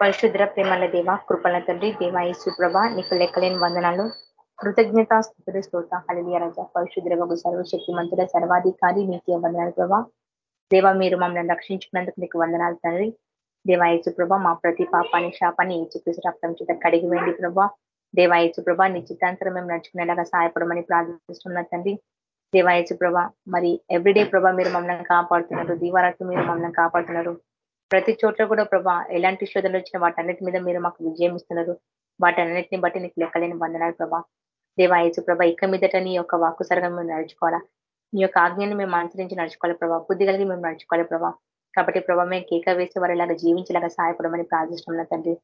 పరిశుద్ర ప్రేమల దేవ కృపల తండ్రి దేవ యేసు ప్రభ నీకు లెక్కలేని వందనాలు. కృతజ్ఞత స్థుతులు స్తోత హళలియ రజ పరిశుద్ర వగు సర్వశక్తి మంతుల సర్వాధికారి నీకే వందనాలు ప్రభా. దేవ మీరు మమ్మల్ని రక్షించుకున్నందుకు నీకు వందనాలు తండ్రి. దేవాయచు ప్రభ మా ప్రతి పాపాన్ని శాపాన్ని ఏచుకృషి రక్తం చేత కడిగి వేయండి ప్రభా. దేవాయచు ప్రభ చిత్తాంతరం మేము నడుచుకునేలాగా సహాయపడమని ప్రార్థిస్తున్న తండ్రి. దేవాయచు ప్రభ మరి ఎవ్రీడే ప్రభ మీరు మమ్మల్ని కాపాడుతున్నారు దీవారాత్రి మీరు మమ్మల్ని కాపాడుతున్నారు. ప్రతి చోట్ల కూడా ప్రభా ఎలాంటి శోధనలు వచ్చిన వాటన్నిటి మీద మీరు మాకు విజయం ఇస్తున్నారు. వాటన్నిటిని బట్టి నీకు లెక్కలేని వందనాలు ప్రభా. దేవాయసు ప్రభ ఇక మీదట నీ యొక్క వాక్కు సరగం మేము నడుచుకోవాలా? నీ యొక్క ఆజ్ఞాన్ని మేము అనుసరించి నడుచుకోవాలి ప్రభా. బుద్ధి కలిగి మేము నడుచుకోవాలి ప్రభా. కాబట్టి ప్రభా మేము కేక వేసే వారు జీవించేలాగా సహాయపడమని ప్రార్థిస్తున్నాం తండ్రి.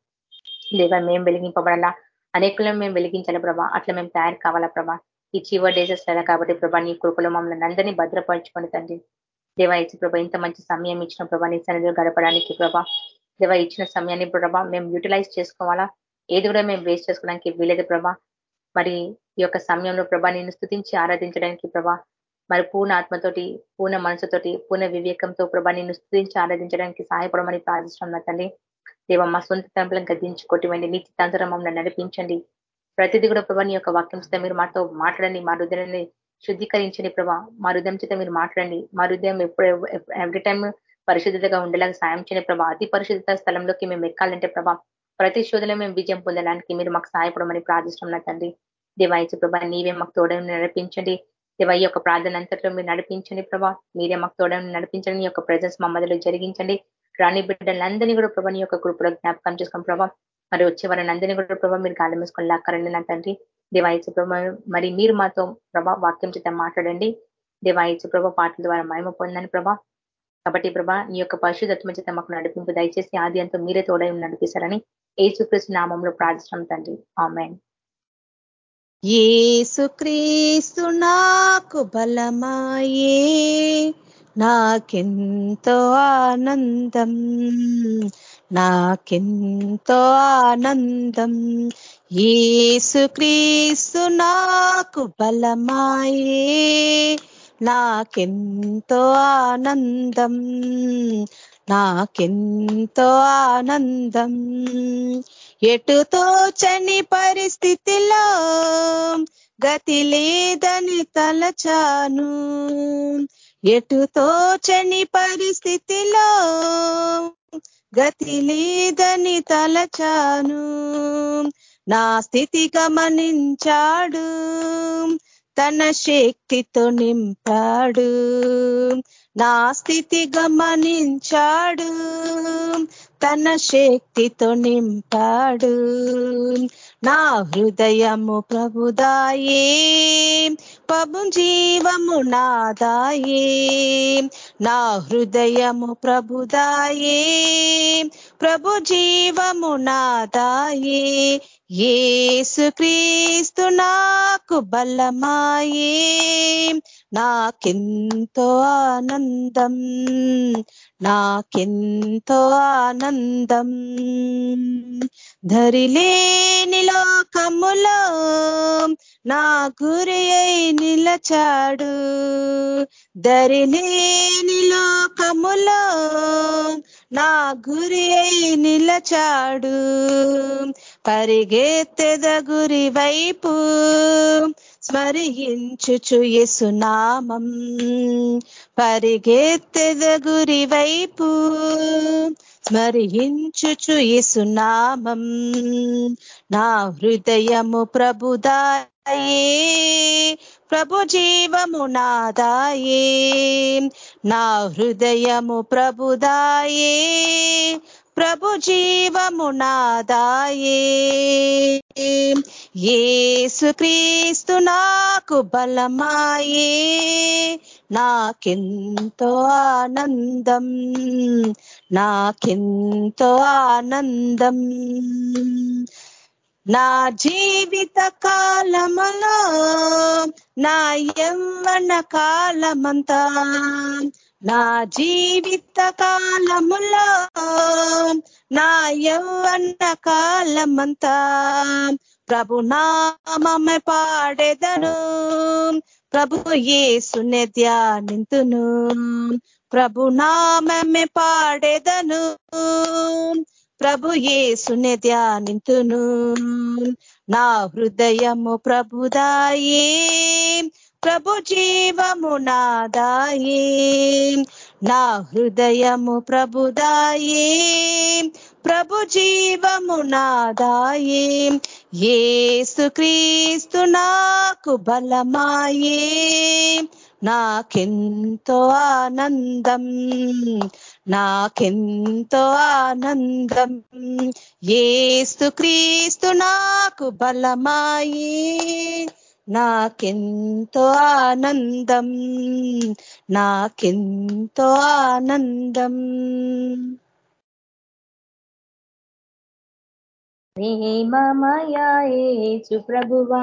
దేవా మేము వెలిగింపబడాలా? అనేకులను మేము వెలిగించాలి ప్రభా? అట్లా మేము తయారు కావాలా ప్రభా? ఈ చివరి డేసెస్ కాబట్టి ప్రభా నీ కృపలో మమ్మల్ని అందరినీ భద్రపరచుకుని తండ్రి. దేవా ప్రభా ఇంత మంచి సమయం ఇచ్చిన ప్రభా నీ సన్నిధిలో గడపడానికి ప్రభా. దేవ ఇచ్చిన సమయాన్ని ప్రభా మేము యూటిలైజ్ చేసుకోవాలా? ఏది కూడా మేము వేస్ట్ చేసుకోవడానికి వీలేదు ప్రభా. మరి ఈ యొక్క సమయంలో ప్రభా నేను స్థుతించి ఆరాధించడానికి ప్రభా మరి పూర్ణ ఆత్మతోటి పూర్ణ మనసుతోటి పూర్ణ వివేకంతో ప్రభా నిన్ను స్థుతించి ఆరాధించడానికి సహాయపడమని ప్రార్థిస్తున్నాం తల్లి. దేవ మా సొంత తంపులను గద్దించి నీ చిత్తాంతరం మమ్మల్ని నడిపించండి. ప్రతిదీ కూడా ప్రభా నీ యొక్క వాక్యం మీరు మాతో మాట్లాడండి. మా రుద్రాన్ని శుద్ధీకరించండి ప్రభా. మా హృదయం చేత మీరు మాట్లాడండి. మా హృదయం ఎప్పుడు ఎవ్రీ టైం పరిశుద్ధతగా ఉండేలాగా సాయం చేయని ప్రభా. అతి పరిశుద్ధత స్థలంలోకి మేము ఎక్కాలంటే ప్రభా ప్రతి శోధన మేము విజయం పొందడానికి మీరు మాకు సహాయపడమని ప్రార్థిస్తున్నాం తండ్రి. దేవాయచు ప్రభా నీవే మాకు తోడని నడిపించండి. దేవయ్య యొక్క ప్రార్థన అంతట్లో మీరు నడిపించండి ప్రభా. మీరే మాకు తోడని నడిపించండి. యొక్క ప్రజెన్స్ మా మధ్యలో జరిగించండి. రాణి బిడ్డలందరినీ కూడా ప్రభా నీ యొక్క కృపలో జ్ఞాపకం చేసుకుని ప్రభా మరి వచ్చే వారిని అందరినీ కూడా ప్రభావ మీరు గాలి వేసుకొని లాక్కరండి నా తండ్రి. దేవాయచు ప్రభా మరి మీరు మాతో ప్రభా వాక్యం చేత మాట్లాడండి. దేవాయచు ప్రభా పాటల ద్వారా మహిమ పొందని ప్రభా. కాబట్టి ప్రభా నీ యొక్క పరిశుధత్వం చేత మాకు నడిపింపు దయచేసి ఆది అంతా మీరే తోడై నడిపిస్తారని ఏసుక్రీస్తు నామంలో ప్రార్థిస్తాం తండ్రి. ఆమెన్. ఏసుక్రీస్తు నాకు బలమాయే నాకెంతో ఆనందం. నాకెంతో ఆనందం. ఏసుక్రీస్తు నాకు బలమాయే. నాకెంతో ఆనందం. నాకెంతో ఆనందం. ఎటుతో చని పరిస్థితిలో గతి లేదని తలచాను. ఎటుతో చని పరిస్థితిలో గతి లేదని తలచాను. నా స్థితి గమనించాడు. తన శక్తితో నింపాడు. నా స్థితి గమనించాడు. తన శక్తితో నింపాడు. నా హృదయము ప్రభుదాయే పబు జీవము నాదాయే. నా హృదయము ప్రభుదాయే ప్రభు జీవము నాదాయే. ఏసు క్రీస్తు నాకు బలమాయే నాకెంతో ఆనందం నాకెంతో ఆనందం. ధరిలేని లోకములో నా గురి అయి నిలచాడు. ధరిలేని లోకములో నా గురి అయి నిలచాడు. పరిగెత్తెద గురి వైపు స్మరించుచు యసునామం పరిగెత్తెద గురి వైపు స్మరించుచు సునామం నా హృదయము ప్రభుదాయే ప్రభు జీవము నాదాయే. నా హృదయము ప్రభుదాయే ప్రభు జీవము నాదాయే. ఏసుక్రీస్తు నాకు బలమాయే నాకెంతో ఆనందం. నాకెంతో ఆనందం. నా జీవిత కాలములో నా యవ్వన కాలమంతా. నా జీవిత కాలములో నా యవ్వన కాలమంతా. ప్రభు నామమే పాడెదను. ప్రభు ఏసునే ధ్యానింతును. ప్రభు నామమే పాడెదను. ప్రభు ఏసుని ధ్యానింతును. నా హృదయము ప్రభుదాయే. ప్రభు జీవము నాదాయే. నా హృదయము ప్రభుదాయే. ప్రభు జీవము నాదాయే. ఏసు క్రీస్తు నాకు బలమాయే. నాకెంతో ఆనందం నాకెంతో ఆనందం. ఏస్తు క్రీస్తు నాకు బలమాయి నాకెంతో ఆనందం నాకెంతో ఆనందం. ప్రేమమయా ఏచు ప్రభువా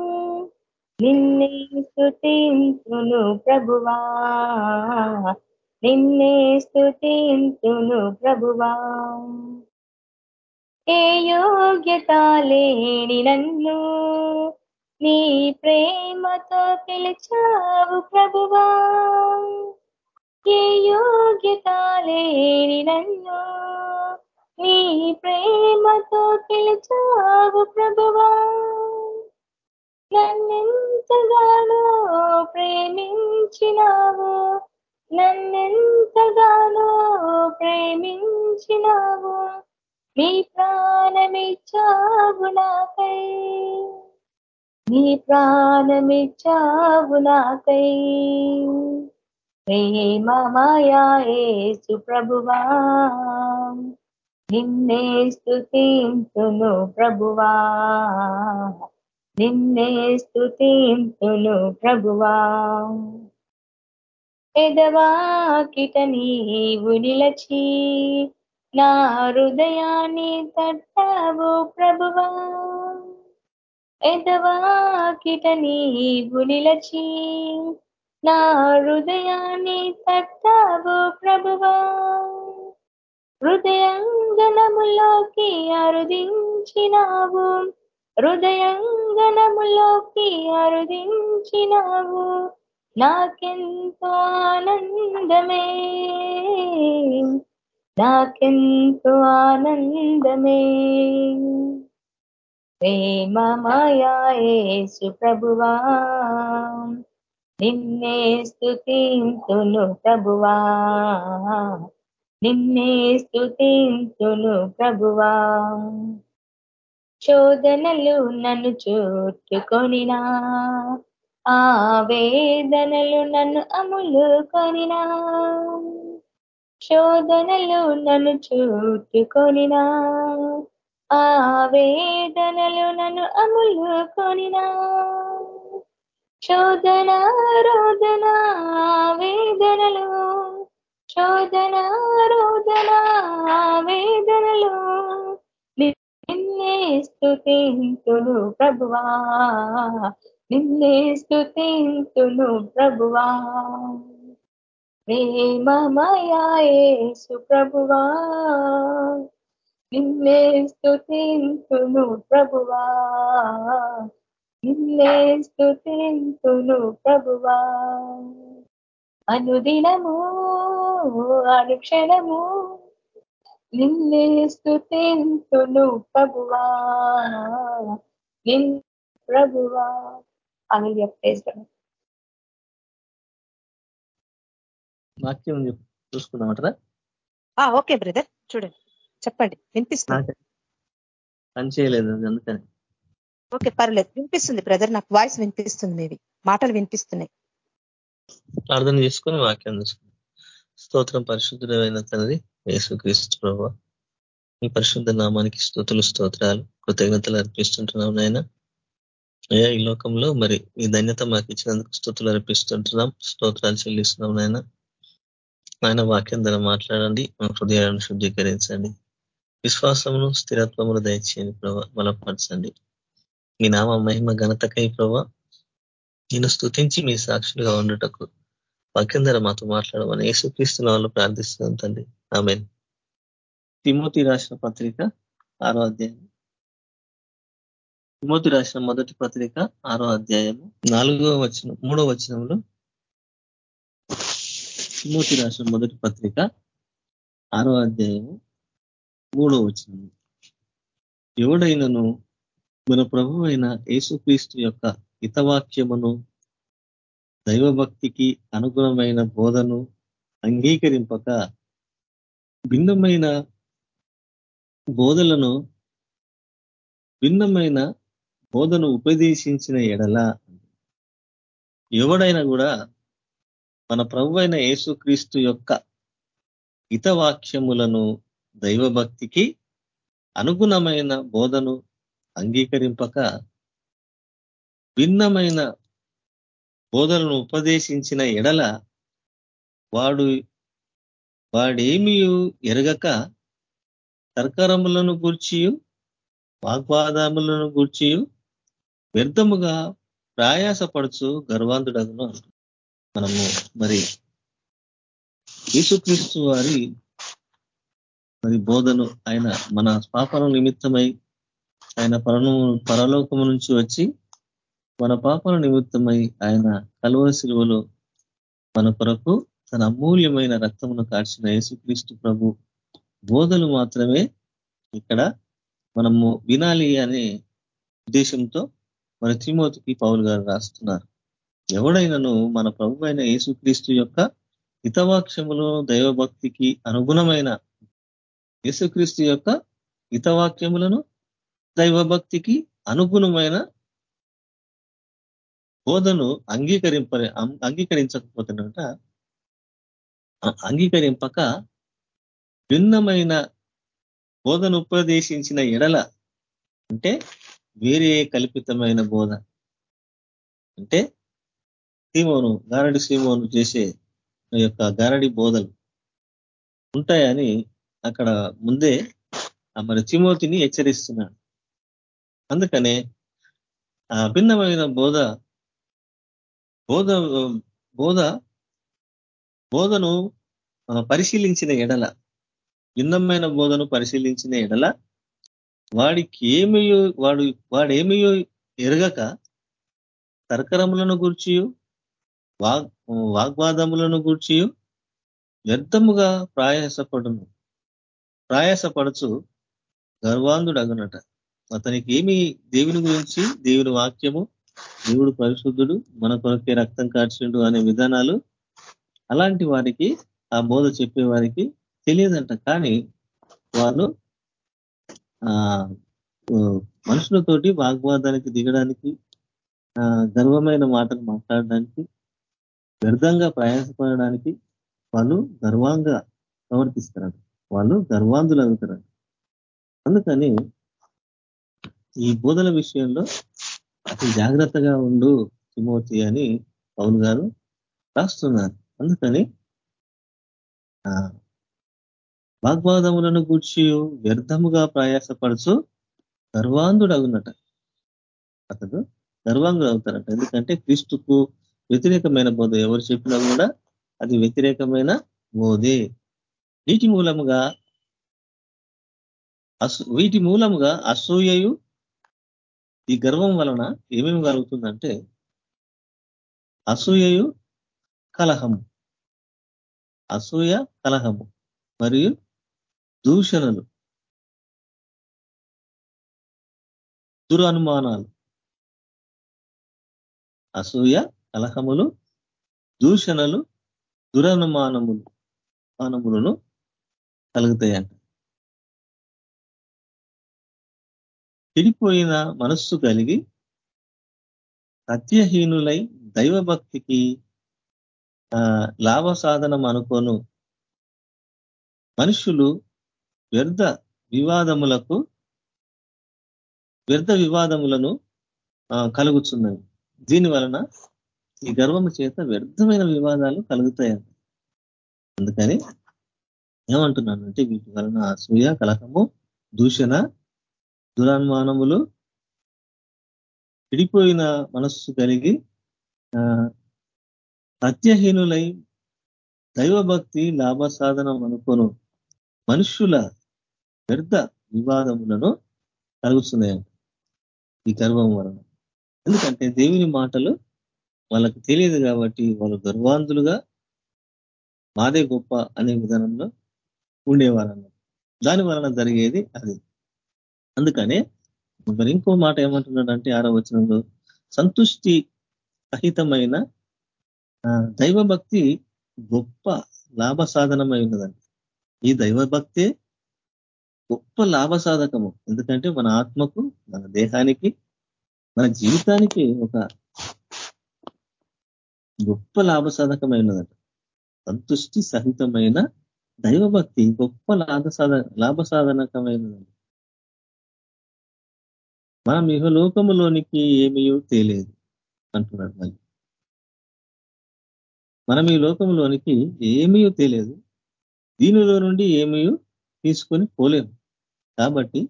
నిన్నే స్థుతింతును ప్రభువా. నిన్నే స్థుతింతును ప్రభువా. ఏ యోగ్యత లేని నన్ను నీ ప్రేమతో పిలిచావు ప్రభువా. ఏ యోగ్యత లేని నన్ను నీ ప్రేమతో పిలిచావు ప్రభువా. నన్నెంతగానో ప్రేమించినావు నన్నెంతగానో ప్రేమించినావు నీ ప్రాణమిచ్చావు నాకై. నీ ప్రాణమిచ్చావు నాకై. ప్రేమమాయేసు ప్రభువా. నిన్నే స్థుతింతును ప్రభువా. నిన్నే స్థుతింతును ప్రభువా. ఎదవాకిట నీవు నిలచి నా హృదయాన్ని తట్టావు ప్రభువా. ఎదవాకిట నీవు నిలచి నా హృదయాన్ని తట్టావు ప్రభువా. హృదయంగనములోకి అరుదించినావు హృదయంగనములోకి అరుదించినావు. నాకెంతో ఆనందమే. నాకెంతో ఆనందమే. ప్రేమమాయేసు ప్రభువా. నిన్నే స్థుతింతును ప్రభువా. నిన్నే స్థుతింతును ప్రభువా. శోధనలు నన్ను చుట్టుకొనినా ఆ వేదనలు నన్ను అములు కొనినా శోధనలు నన్ను చుట్టుకొనినా ఆ వేదనలు నన్ను అములు కొనినా శోధన రోదన వేదనలు శోధన రోదన వేదనలు నిన్నే స్థుతింతులు ప్రభువా. నిన్నే స్థుతింతులు ప్రభువా. ప్రేమమయాయేసు ప్రభువా. నిన్నే స్థుతింతులు ప్రభువా. నిన్నే స్థుతింతులు ప్రభువా. అనుదినము అనుక్షణము నిన్నే స్థుతింతును ప్రభువా. నిన్ ప్రభువా. అని చెప్పేస్తాను వాక్యం చూసుకుందామంటారా? Okay brother. చూడండి. చెప్పండి. వినిపిస్తుంది? పని చేయలేదు అందుకని. ఓకే పర్లేదు. వినిపిస్తుంది బ్రదర్. నాకు వాయిస్ వినిపిస్తుంది మీది మాటలు వినిపిస్తున్నాయి. ప్రార్థన చేసుకుని వాక్యం తీసుకుని స్తోత్రం పరిశుద్ధమైన తండ్రి యేసుక్రీస్తు ప్రభావ మీ పరిశుద్ధ నామానికి స్థుతులు స్తోత్రాలు కృతజ్ఞతలు అర్పిస్తుంటున్నాం నాయన. అయ్యా ఈ లోకంలో మరి ఈ ధన్యత మాకు ఇచ్చినందుకు స్థుతులు అర్పిస్తుంటున్నాం స్తోత్రాలు చెల్లిస్తున్నాం నాయన. ఆయన వాక్యం ధర మాట్లాడండి మా హృదయాలను శుద్ధీకరించండి. విశ్వాసమును స్థిరత్వమును దయచేయండి ప్రభా బలపరచండి. మీ నామ మహిమ ఘనతకై ప్రభా నేను స్థుతించి మీ సాక్షులుగా ఉండటకు వాక్యంధర మాతో మాట్లాడమని యేసుక్రీస్తున్న వాళ్ళు ప్రార్థిస్తున్నాం తండ్రి. ఆమె తిమోతి రాసిన పత్రిక ఆరో అధ్యాయం. తిమోతి రాసిన మొదటి పత్రిక ఆరో అధ్యాయము. నాలుగో వచనం మూడో వచనంలో తిమోతి రాసిన మొదటి పత్రిక ఆరో అధ్యాయము మూడో వచనము. ఎవడైనను మన ప్రభు అయిన యేసుక్రీస్తు యొక్క హితవాక్యమును దైవభక్తికి అనుగుణమైన బోధను అంగీకరింపక భిన్నమైన బోధలను భిన్నమైన బోధను ఉపదేశించిన ఎడల ఎవడైనా కూడా మన ప్రభు అయిన యేసుక్రీస్తు యొక్క హితవాక్యములను దైవభక్తికి అనుగుణమైన బోధను అంగీకరింపక భిన్నమైన బోధలను ఉపదేశించిన ఎడల వాడు వాడేమి ఎరగక సర్కారములను గూర్చియు వాగ్వాదములను గూర్చియు వ్యర్థముగా ప్రయాసపడుచు గర్వాంధుడను మనము మరి యేసుక్రీస్తు వారి మరి బోధను ఆయన మన పాపల నిమిత్తమై ఆయన పరను పరలోకము నుంచి వచ్చి మన పాపల నిమిత్తమై ఆయన కలువ శిలువలో మన కొరకు తన అమూల్యమైన రక్తమును కాల్చిన యేసుక్రీస్తు ప్రభు బోధలు మాత్రమే ఇక్కడ మనము వినాలి అనే ఉద్దేశంతో మన తిమోతికి పౌలు గారు రాస్తున్నారు. ఎవడైనాను మన ప్రభు అయిన యేసుక్రీస్తు యొక్క హితవాక్యములు దైవభక్తికి అనుగుణమైన యేసుక్రీస్తు యొక్క హితవాక్యములను దైవభక్తికి అనుగుణమైన బోధను అంగీకరింప అంగీకరించకపోతున్నట అంగీకరింపక భిన్నమైన బోధను ఉపదేశించిన ఎడల అంటే వేరే కల్పితమైన బోధ. అంటే సీమోను గారడి సీమోను చేసే యొక్క గారడి బోధలు ఉంటాయని అక్కడ ముందే మరి తిమోతిని హెచ్చరిస్తున్నాడు. అందుకనే ఆ భిన్నమైన బోధ బోధ బోధ బోధను పరిశీలించిన ఎడల భిన్నమైన బోధను పరిశీలించిన ఎడల వాడికి ఏమయో వాడు వాడేమయో ఎరగక తర్కరములను గూర్చియు వాగ్ వాగ్వాదములను గూర్చియు వ్యర్థముగా ప్రయాసపడును. గర్వాంధుడు అగునట అతనికి ఏమి దేవుని గురించి దేవుని వాక్యము దేవుడు పరిశుద్ధుడు మన కొరకే రక్తం కార్చిండు అనే విధానాలు అలాంటి వారికి ఆ బోధ చెప్పే వారికి తెలియదంట. కానీ వాళ్ళు ఆ మనుషులతోటి వాగ్వాదానికి దిగడానికి గర్వమైన మాటలు మాట్లాడడానికి వ్యర్థంగా ప్రయాసపడడానికి వాళ్ళు గర్వంగా ప్రవర్తిస్తారు. వాళ్ళు గర్వాంధులు అవుతారు. అందుకని ఈ బోధల విషయంలో అతి జాగ్రత్తగా ఉండు తిమోతి అని పౌన్ గారు రాస్తున్నారు. అందుకని వాగ్వాదములను గూర్చి వ్యర్థముగా ప్రయాసపడుచు గర్వాంధుడు అవునట అతడు గర్వాంగుడు అవుతారట ఎందుకంటే క్రీస్తుకు వ్యతిరేకమైన బోధ ఎవరు చెప్పినా కూడా అది వ్యతిరేకమైన బోధే. వీటి మూలముగా వీటి మూలముగా అసూయయు ఈ గర్వం వలన ఏమేమి కలుగుతుందంటే అసూయయు కలహము. అసూయ కలహము మరియు దూషణలు. దురనుమానాలు. అసూయ కలహములు దూషణలు దురనుమానములు మానములను కలుగుతాయంట. చెడిపోయిన మనస్సు కలిగి సత్యహీనులై దైవభక్తికి లాభ సాధనం అనుకోను. మనుషులు వ్యర్థ వివాదములకు వ్యర్థ వివాదములను కలుగుతున్నవి దీని వలన ఈ గర్వము చేత వ్యర్థమైన వివాదాలు కలుగుతాయంట అందుకని ఏమంటున్నాను అంటే వీటి వలన అసూయ కలకము దూషణ దురాన్మానములు విడిపోయిన మనస్సు కలిగి సత్యహీనులై దైవభక్తి లాభ సాధనం అనుకోను. మనుష్యుల వ్యర్థ వివాదములను కలుగుతున్నాయంట ఈ గర్వం వలన. ఎందుకంటే దేవుని మాటలు వాళ్ళకి తెలియదు కాబట్టి వాళ్ళు గర్వాంధులుగా మాదే గొప్ప అనే విధానంలో ఉండేవారన్న దాని వలన జరిగేది అది. అందుకనే మరి ఇంకో మాట ఏమంటున్నాడంటే ఆరో వచనంలో సంతుష్టి సహితమైన దైవభక్తి గొప్ప లాభ సాధనమై ఉన్నదండి ఈ దైవభక్తే గొప్ప లాభ సాధకము ఎందుకంటే మన ఆత్మకు మన దేహానికి మన జీవితానికి ఒక గొప్ప లాభ సాధకమైనదంట సంతుష్టి సహితమైన దైవభక్తి గొప్ప లాభ సాధ లాభ సాధనకమైనదండి మనం ఇహలోకములోనికి ఏమీ తేలేదు అంటున్నాడు మళ్ళీ. మనం ఈ లోకంలోనికి ఏమీ తెలియదు. దీనిలో నుండి ఏమీ తీసుకొని పోలేము కాబట్టి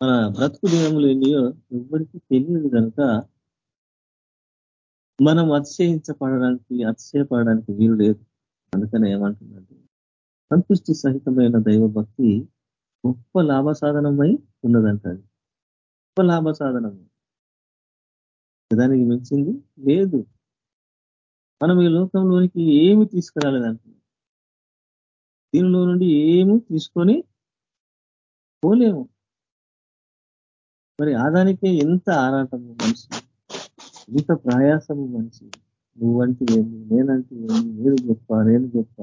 మన బ్రతుకు దినములు ఎన్నియో ఎవరికి తెలియదు కనుక మనం అతిశయించబడడానికి అతిశయపడడానికి వీలు లేదు. అందుకనే ఏమంటుందంటే సంతుష్టి సహితమైన దైవభక్తి గొప్ప లాభ సాధనమై ఉన్నదంటాడు. గొప్ప లాభ సాధనం దానికి మించింది లేదు. మనం ఈ లోకంలోనికి ఏమి తీసుకురాలేదంటున్నాం దీనిలో నుండి ఏమి తీసుకొని పోలేము. మరి ఆదానికే ఎంత ఆరాటము మనిషి? ఎంత ప్రయాసము మనిషి? నువ్వంటే ఏంది? నేనంటే ఏంది? నేను గొప్ప నేను గొప్ప.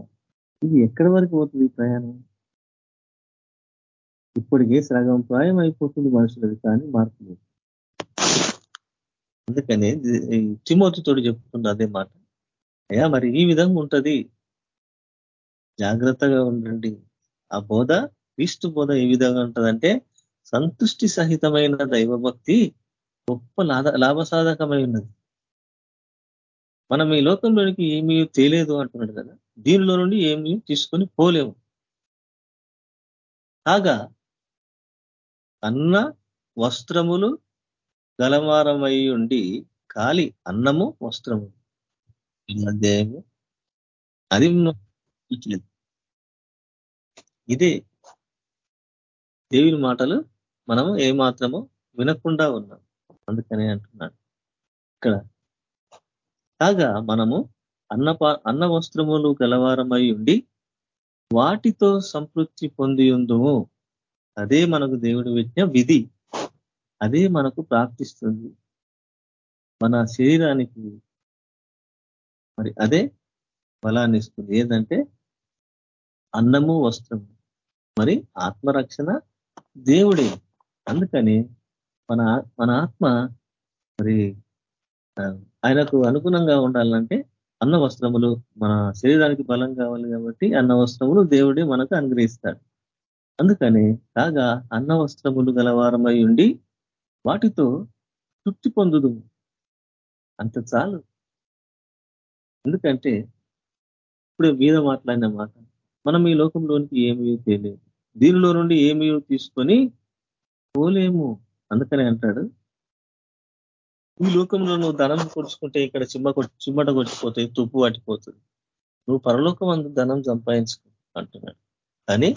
ఇది ఎక్కడి వరకు పోతుంది ప్రయాణం? ఇప్పటికే సగం ప్రాయం అయిపోతుంది మనుషులది కానీ మార్పు లేదు. అందుకనే తిమోతితోడు చెప్తుంది అదే మాట. అయ్యా మరి ఈ విధంగా ఉంటది. జాగ్రత్తగా ఉండండి. ఆ బోధ క్రీస్తు బోధ ఏ విధంగా ఉంటుందంటే సంతుష్టి సహితమైన దైవభక్తి గొప్ప లాభసాధకమై ఉన్నది. మనం ఈ లోకంలోనికి ఏమీ తేలేదు అంటున్నాడు కదా. దీనిలో నుండి ఏమీ తీసుకొని పోలేము. కాగా అన్న వస్త్రములు గలమారమై ఉండి కాలి అన్నము వస్త్రము దేవు అది ఇదే దేవుని మాటలు మనము ఏ మాత్రము వినకుండా ఉన్నాం. అందుకనే అంటున్నాడు. ఇక్కడ కాగా మనము అన్న అన్న వస్త్రములు గలవారమై ఉండి వాటితో సంతృప్తి పొంది ఉందము. అదే మనకు దేవుడు విజ్ఞ విధి. అదే మనకు ప్రాప్తిస్తుంది. మన శరీరానికి మరి అదే బలాన్ని ఇస్తుంది. ఏంటంటే అన్నము వస్త్రము. మరి ఆత్మరక్షణ దేవుడే. అందుకని మన మన ఆత్మ మరి ఆయనకు అనుగుణంగా ఉండాలంటే అన్న వస్త్రములు మన శరీరానికి బలం కావాలి కాబట్టి అన్న వస్త్రములు దేవుడే మనకు అనుగ్రహిస్తాడు. అందుకని కాగా అన్న వస్త్రములు గలవారమై ఉండి వాటితో తృప్తి పొందుదు అంత చాలు. ఎందుకంటే ఇప్పుడు మీద మాట్లాడిన మాట మనం ఈ లోకంలోనికి ఏమీ తెలియదు దీనిలో నుండి ఏమీ తీసుకొని పోలేము అందుకనే అంటాడు. ఈ లోకంలో నువ్వు ధనం కొడుచుకుంటే ఇక్కడ చిమ్మ చిమ్మట కొట్టిపోతే తుప్పు పట్టిపోతుంది. నువ్వు పరలోకం అందు ధనం సంపాదించుకో అంటున్నాడు. కానీ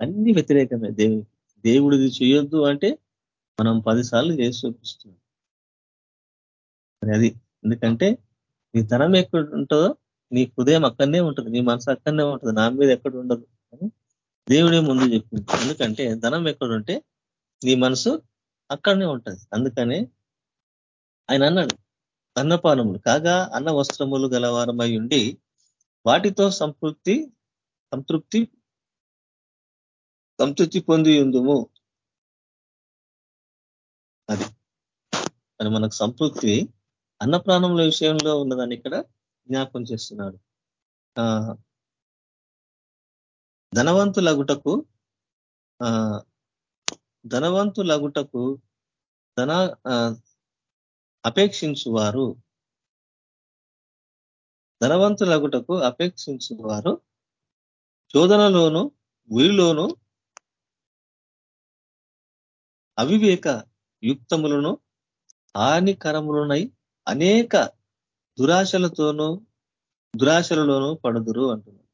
అన్ని వ్యతిరేకమే దేవుని దేవుడిది చేయొద్దు అంటే మనం పదిసార్లు చేసి చూపిస్తున్నాం అది ఎందుకంటే నీ ధనం ఎక్కడ ఉంటుందో నీ హృదయం అక్కడనే ఉంటుంది నీ మనసు అక్కడనే ఉంటుంది నా మీద ఎక్కడ ఉండదు అని దేవుడే ముందు చెప్పింది. ఎందుకంటే ధనం ఎక్కడుంటే నీ మనసు అక్కడనే ఉంటుంది. అందుకనే ఆయన అన్నాడు అన్నపానములు కాగా అన్న వస్త్రములు గలవారమై ఉండి వాటితో సంతృప్తి సంతృప్తి సంతృప్తి పొంది ఉందుము. అది. మరి మనకు సంతృప్తి అన్న ప్రాణముల విషయంలో ఉన్నదాన్ని ఇక్కడ జ్ఞాపం చేస్తున్నాడు. ధనవంతులగుటకు ధనవంతులగుటకు ధన అపేక్షించువారు. ధనవంతులగుటకు అపేక్షించువారు. శోధనలోను ఉరిలోను అవివేక యుక్తములను హానికరములునై అనేక దురాశలతోనూ దురాశలలోనూ పడుదురు అంటున్నారు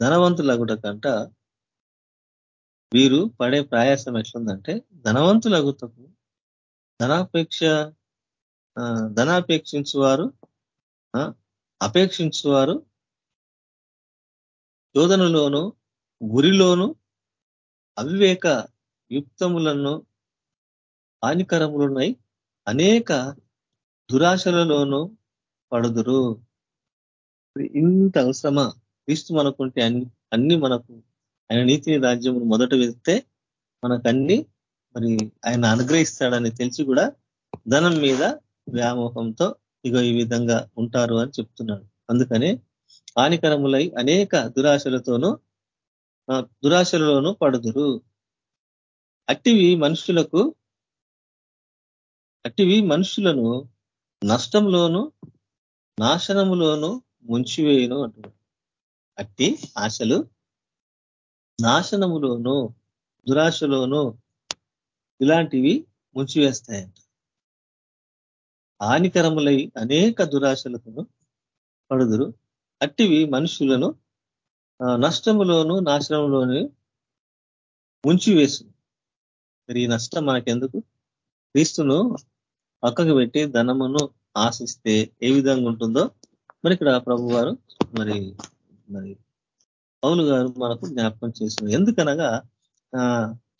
ధనవంతులగుట కంట వీరు పడే ప్రయాసం ఎట్లుందంటే ధనవంతులగుటకు ధనాపేక్ష ధనాపేక్షించువారు అపేక్షించువారు శోధనలోను గురిలోను అవివేక యుక్తములను హానికరములున్నాయి అనేక దురాశలలోనూ పడుదురు. ఇంత అవసరమా? క్రీస్తు మనకుంటే అన్ని అన్ని మనకు ఆయన నీతిని రాజ్యము మొదట వెళ్తే మనకు అన్ని మరి ఆయన అనుగ్రహిస్తాడని తెలిసి కూడా ధనం మీద వ్యామోహంతో ఇగో ఈ విధంగా ఉంటారు అని చెప్తున్నాడు. అందుకనే హానికరములై అనేక దురాశలతోనూ దురాశలలోనూ పడుదురు. అట్టివి మనుషులకు అట్టివి మనుషులను నష్టంలోను నాశనములోను ముంచివేయను అంటున్నాడు. అట్టి ఆశలు నాశనములోను దురాశలోను ఇలాంటివి ముంచివేస్తాయంట. హానికరములై అనేక దురాశలకు పడుదురు. అట్టివి మనుషులను నష్టములోను నాశనంలోను ముంచివేసు మరి ఈ నష్టం మనకెందుకు? క్రీస్తును పక్కకు పెట్టి ధనమును ఆశిస్తే ఏ విధంగా ఉంటుందో మరి ఇక్కడ ప్రభు గారు మరి మరి పౌలు గారు మనకు జ్ఞాపకం చేసిన ఎందుకనగా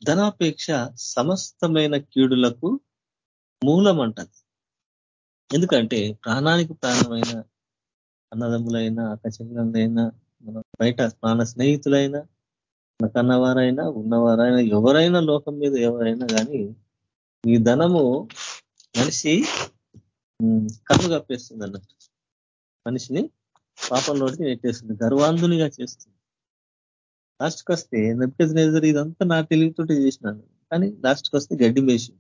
ధనాపేక్ష సమస్తమైన కీడులకు మూలం అంటది ఎందుకంటే ప్రాణానికి ప్రాణమైన అన్నదమ్ములైనా అక్కచెల్లెలైనా మన బయట ప్రాణ స్నేహితులైనా మన కన్నవారైనా ఉన్నవారైనా ఎవరైనా లోకం మీద ఎవరైనా కానీ ఈ ధనము మనిషి కన్ను కప్పేస్తుంది అన్నట్టు మనిషిని పాపంలోకి నెట్టేస్తుంది. గర్వాంధునిగా చేస్తుంది. లాస్ట్కి వస్తే నెప్కెజ్ ఇదంతా నా తెలివితోటి చేసినాను. కానీ లాస్ట్కి వస్తే గడ్డి మేసి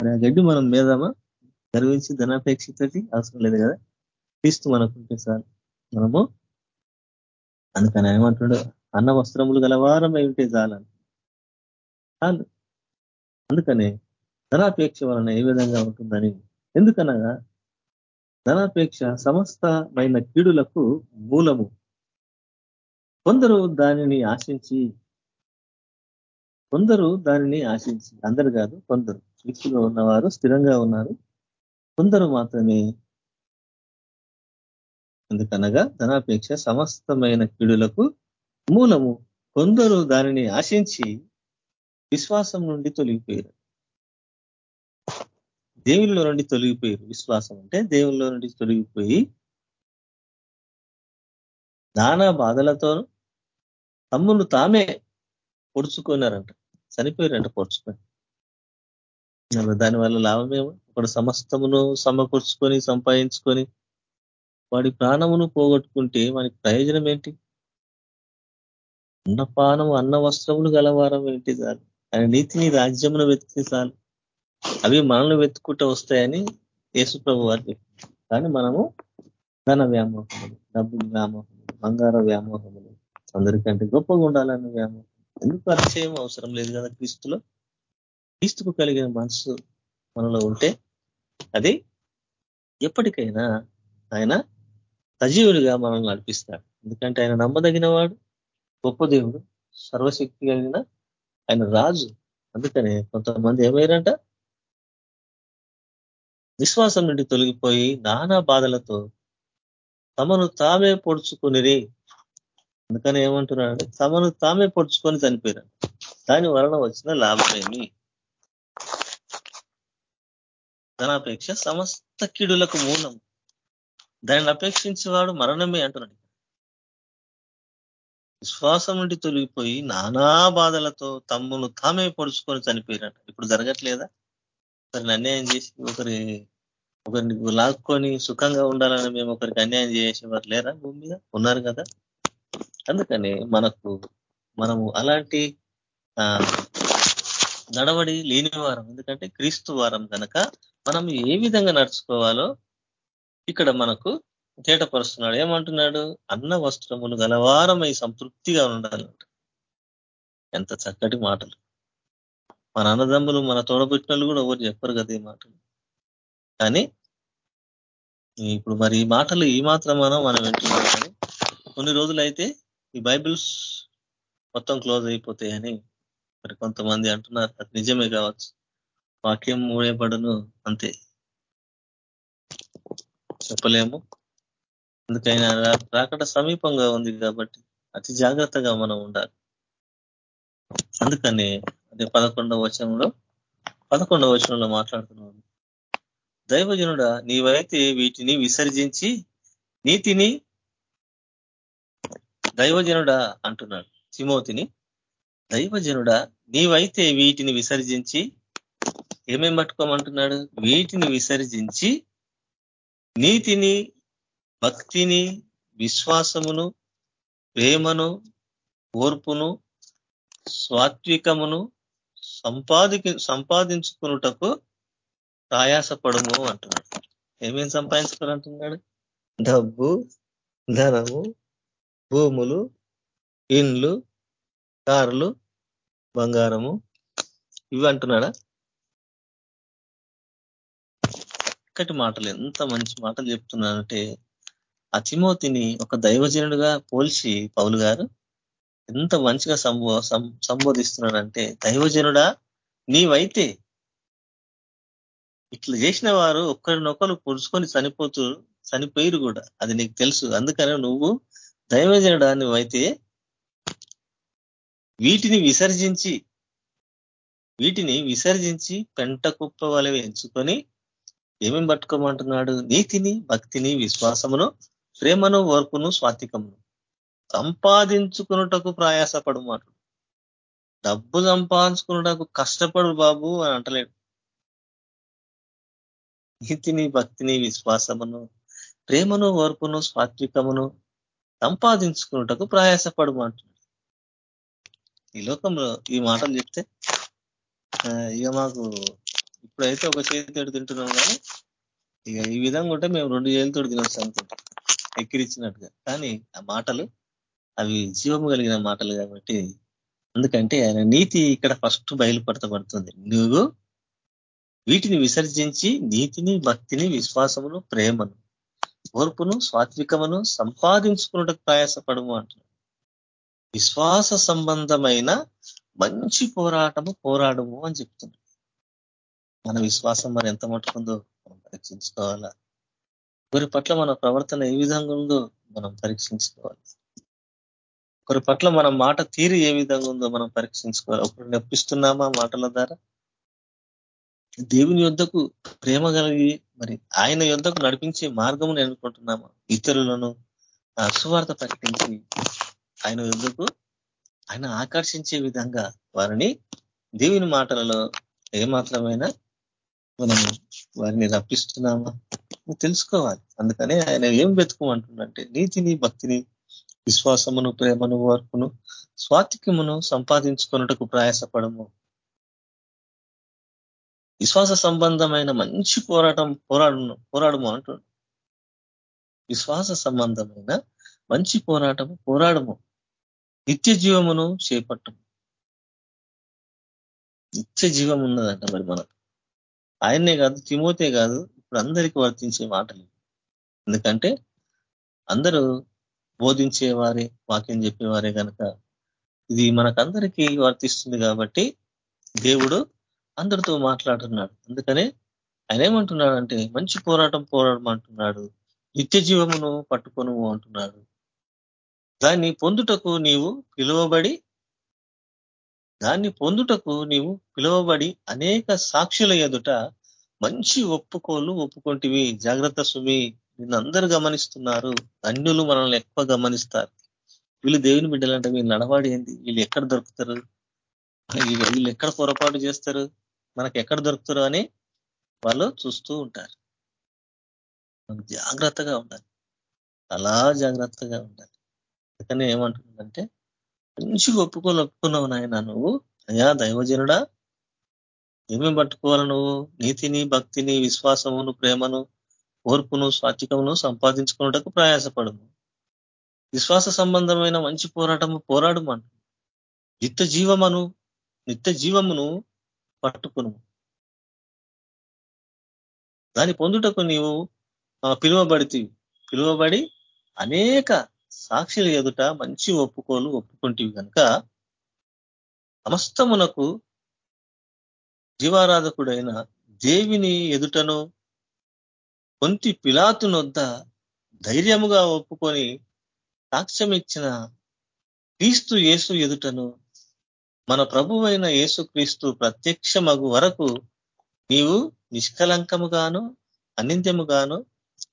మరి ఆ గడ్డి మనం మేదామా? గర్వించి ధనాపేక్షతోటి అవసరం లేదు కదా? తీస్తూ మనకుంటే సార్ మనము అందుకని ఏమంటున్నాడు? అన్న వస్త్రములు గలవారమై ఉంటే చాలని చాలు. అందుకనే ధనాపేక్ష వలన ఏ విధంగా ఉంటుందని? ఎందుకనగా ధనాపేక్ష సమస్తమైన కీడులకు మూలము. కొందరు దానిని ఆశించి కొందరు దానిని ఆశించి అందరు కాదు కొందరు. వ్యక్తిగా ఉన్నవారు స్థిరంగా ఉన్నారు. కొందరు మాత్రమే. ఎందుకనగా ధనాపేక్ష సమస్తమైన కీడులకు మూలము. కొందరు దానిని ఆశించి విశ్వాసం నుండి తొలగిపోయారు. దేవుల్లో నుండి తొలగిపోయారు విశ్వాసం అంటే దేవుల్లో నుండి తొలగిపోయి నానా బాధలతో తమ్మును తామే పొడుచుకున్నారంట. చనిపోయారంట పొడుచుకొని. దానివల్ల లాభమేమో ఒకడు సమస్తమును సమకూర్చుకొని సంపాదించుకొని వాడి ప్రాణమును పోగొట్టుకుంటే వానికి ప్రయోజనం ఏంటి? అన్నపానం అన్న వస్త్రములు గలవారం ఏంటి చాలు? ఆయన నీతిని రాజ్యమును వెతికి చాలు. అవి మనల్ని వెతుక్కుంటూ వస్తాయని యేసు ప్రభు వారు కానీ మనము ధన వ్యామోహములు డబ్బులు వ్యామోహములు బంగార వ్యామోహములు అందరికంటే గొప్పగా ఉండాలన్న వ్యామోహం ఎందుకు పరిచయం అవసరం లేదు కదా క్రీస్తులో? క్రీస్తుకు కలిగిన మనసు మనలో ఉంటే అది ఎప్పటికైనా ఆయన సజీవుడిగా మనల్ని నడిపిస్తాడు. ఎందుకంటే ఆయన నమ్మదగిన వాడు గొప్ప దేవుడు సర్వశక్తి కలిగిన ఆయన రాజు. అందుకనే కొంతమంది ఏమయ్యారంట? విశ్వాసం నుండి తొలగిపోయి నానా బాధలతో తమను తామే పొడుచుకునిరి. అందుకని ఏమంటున్నాడు తమను తామే పొడుచుకొని చనిపోయారు దాని వలన వచ్చిన లాభమేమి? ధనాపేక్ష సమస్త కీడులకు మూలం. దానిని అపేక్షించేవాడు మరణమే అంటున్నాడు. విశ్వాసం నుండి తొలగిపోయి నానా బాధలతో తమ్మును తామే పొడుచుకొని చనిపోయారట ఇప్పుడు జరగట్లేదా? ఒకరిని అన్యాయం చేసి ఒకరి ఒకరిని లాక్కొని సుఖంగా ఉండాలని మేము ఒకరికి అన్యాయం చేసేవారు లేరా? భూమి మీద ఉన్నారు కదా. అందుకని మనకు మనము అలాంటి నడవడి లేని వారం ఎందుకంటే క్రీస్తు వారం కనుక మనం ఏ విధంగా నడుచుకోవాలో ఇక్కడ మనకు తేటపరుస్తున్నాడు. ఏమంటున్నాడు? అన్న వస్త్రములు గలవారమై సంతృప్తిగా ఉండాలంట ఎంత చక్కటి మాటలు. మన అన్నదమ్ములు మన తోడబుట్టినలు కూడా ఎవరు చెప్పరు కదా ఈ మాటలు. కానీ ఇప్పుడు మరి ఈ మాటలు ఈ మాత్రమానో మనం వింటున్నాం కానీ కొన్ని రోజులైతే ఈ బైబిల్స్ మొత్తం క్లోజ్ అయిపోతాయని మరి కొంతమంది అంటున్నారు. అది నిజమే కావచ్చు. వాక్యం మూడేపడను అంతే. చెప్పలేము. అందుకైనా రాకట సమీపంగా ఉంది కాబట్టి అతి జాగ్రత్తగా మనం ఉండాలి. అందుకని అదే పదకొండవ వచనంలో పదకొండవ వచనంలో మాట్లాడుతున్నాను. దైవజనుడ నీవైతే వీటిని విసర్జించి నీతిని దైవజనుడా అంటున్నాడు సిమోతిని దైవజనుడా నీవైతే వీటిని విసర్జించి ఏమేం పట్టుకోమంటున్నాడు? వీటిని విసర్జించి నీతిని భక్తిని విశ్వాసమును ప్రేమను ఓర్పును స్వాత్వికమును సంపాది సంపాదించుకున్నటకు ప్రయాసపడము అంటున్నాడు. ఏమేం సంపాదించుకోవాలంటున్నాడు? డబ్బు ధనము భూములు ఇండ్లు కార్లు బంగారము. ఇవి అంటున్నాడా? ఇక్కటి మాటలు ఎంత మంచి మాటలు చెప్తున్నానంటే అతిమోతిని ఒక దైవజనుడిగా పోల్చి పౌలు గారు ఎంత మంచిగా సంబో సంబోధిస్తున్నాడంటే దైవజనుడా నీవైతే ఇట్లా చేసిన వారు ఒక్కరినొకరు పొడుచుకొని చనిపోతూ చనిపోయిరు కూడా. అది నీకు తెలుసు. అందుకనే నువ్వు దైవజనుడా నువ్వైతే వీటిని విసర్జించి వీటిని విసర్జించి పెంట కుప్ప వలె ఎంచుకొని ఏమేం పట్టుకోమంటున్నాడు? నీతిని భక్తిని విశ్వాసమును ప్రేమను ఓర్పును స్వాతికమును సంపాదించుకున్నటకు ప్రయాసపడు మాట డబ్బు సంపాదించుకున్నటకు కష్టపడు బాబు అని అంటలేడు. నీతిని భక్తిని విశ్వాసమును ప్రేమను ఓర్పును స్వాత్వికమును సంపాదించుకున్నటకు ప్రయాసపడు అంటున్నాడు. ఈ లోకంలో ఈ మాటలు చెప్తే ఇక మాకు ఇప్పుడైతే ఒక చేతితోడు తింటున్నాం కానీ ఇక ఈ విధంగా ఉంటే మేము రెండు చేతులతోటి తినొచ్చు అనుకుంటాం. ఎక్కిరిచ్చినట్టుగా. కానీ ఆ మాటలు అవి జీవము కలిగిన మాటలు కాబట్టి ఎందుకంటే ఆయన నీతి ఇక్కడ ఫస్ట్ బయలుపడతబడుతుంది నువ్వు వీటిని విసర్జించి నీతిని భక్తిని విశ్వాసమును ప్రేమను ఓర్పును స్వాత్వికమును సంపాదించుకున్నటకు ప్రయాసపడము అంటున్నాడు. విశ్వాస సంబంధమైన మంచి పోరాటము పోరాడము అని చెప్తున్నాడు. మన విశ్వాసం మరి ఎంత మట్టుకుందో మనం పరీక్షించుకోవాలా? ఒకరి పట్ల మన ప్రవర్తన ఏ విధంగా ఉందో మనం పరీక్షించుకోవాలి. ఒకరి పట్ల మన మాట తీరు ఏ విధంగా ఉందో మనం పరీక్షించుకోవాలి. ఒకరు నొప్పిస్తున్నామా మాటల ద్వారా? దేవుని యొద్దకు ప్రేమ కలిగి మరి ఆయన యొద్దకు నడిపించే మార్గమును ఎన్నుకుంటున్నామా? ఇతరులను సువార్త ప్రకటించి ఆయన యుద్ధకు ఆయన ఆకర్షించే విధంగా వారిని దేవుని మాటలలో ఏమాత్రమైనా మనం వారిని రప్పిస్తున్నామా? తెలుసుకోవాలి. అందుకనే ఆయన ఏం వెతుకోమంటుండంటే నీతిని భక్తిని విశ్వాసమును ప్రేమను వర్పును స్వాతిక్యమును సంపాదించుకున్నటకు ప్రయాసపడము. విశ్వాస సంబంధమైన మంచి పోరాటం పోరాడు పోరాడము అంటున్నాడు. విశ్వాస సంబంధమైన మంచి పోరాటము పోరాడము. నిత్య జీవమును చేపట్టము. నిత్య జీవం ఉన్నదంట మరి మనకు. ఆయన్నే కాదు తిమోతే కాదు ఇప్పుడు అందరికీ వర్తించే మాటలు. ఎందుకంటే అందరూ బోధించేవారే వాక్యం చెప్పేవారే కనుక ఇది మనకందరికీ వర్తిస్తుంది కాబట్టి దేవుడు అందరితో మాట్లాడుతున్నాడు. అందుకనే ఆయన ఏమంటున్నాడంటే మంచి పోరాటం పోరాడమంటున్నాడు నిత్య జీవమును పట్టుకొను అంటున్నాడు. దాన్ని పొందుటకు నీవు పిలువబడి దాన్ని పొందుటకు నీవు పిలువబడి అనేక సాక్షుల ఎదుట మంచి ఒప్పుకోలు ఒప్పుకుంటివి. జాగ్రత్త సుమి నిన్ను గమనిస్తున్నారు. అన్యులు మనల్ని ఎక్కువ గమనిస్తారు. వీళ్ళు దేవుని బిడ్డలంటే వీళ్ళు నడవాడి ఏంది వీళ్ళు ఎక్కడ దొరుకుతారు? వీళ్ళు ఎక్కడ పొరపాటు చేస్తారు? మనకి ఎక్కడ దొరుకుతారో అని వాళ్ళు చూస్తూ ఉంటారు. జాగ్రత్తగా ఉండాలి. అలా జాగ్రత్తగా ఉండాలి. అందుకని ఏమంటుందంటే మంచిగా ఒప్పుకోలు ఒప్పుకున్నావు నాయన నువ్వు. అయ్యా దైవజనుడా ఏమేమి పట్టుకోవాలి నువ్వు? నీతిని భక్తిని విశ్వాసమును ప్రేమను ఓర్పును స్వాత్వికమును సంపాదించుకున్నటకు ప్రయాసపడము. విశ్వాస సంబంధమైన మంచి పోరాటము పోరాడమంటు నిత్య జీవమను నిత్య జీవమును పట్టుకును. దాన్ని పొందుటకు నీవు పిలువబడితి. పిలువబడి అనేక సాక్షుల ఎదుట మంచి ఒప్పుకోలు ఒప్పుకుంటివి కనుక సమస్తమునకు జీవారాధకుడైన దేవిని ఎదుటను కొంతి పిలాతునొద్ద ధైర్యముగా ఒప్పుకొని సాక్ష్యం ఇచ్చిన క్రీస్తు యేసు ఎదుటను మన ప్రభువైన యేసు క్రీస్తు ప్రత్యక్షమగు వరకు నీవు నిష్కలంకముగాను అనింద్యముగాను